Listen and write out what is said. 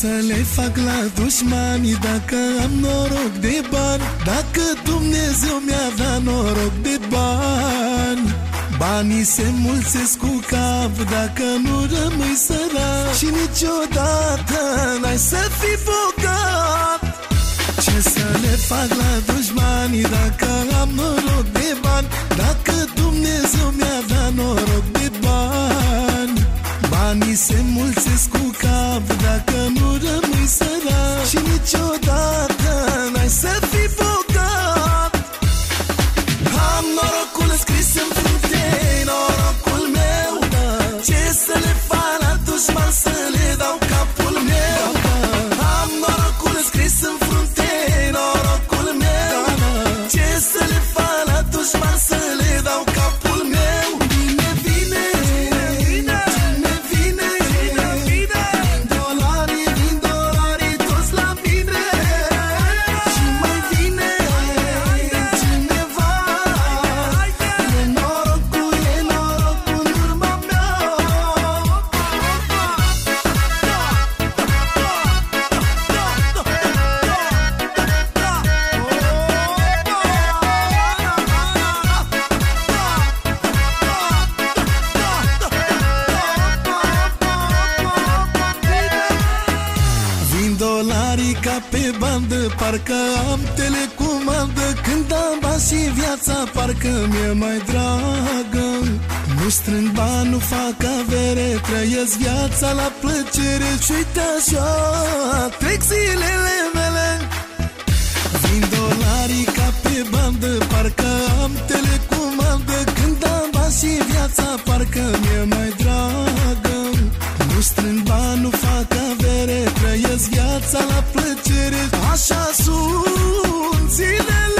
să le fac la dușmanii Dacă am noroc de bani. Dacă Dumnezeu mi-a dat noroc de bani Banii se mulțesc cu cap Dacă nu rămâi sărac. Și niciodată n-ai să fii bogat. Ce să le fac la dușmanii Dacă am noroc dolarii ca pe bandă Parcă am telecomandă. Când am bani și viața Parcă mi-e mai dragă. Nu strâng bani, nu fac avere Trăiesc viața la plăcere Și uite așa Trec zilele mele. Vin dolarii ca pe bandă Parcă am telecomandă. Când am bani și viața Parcă mi-e mai dragă viața la plăcere Așa sunt zilele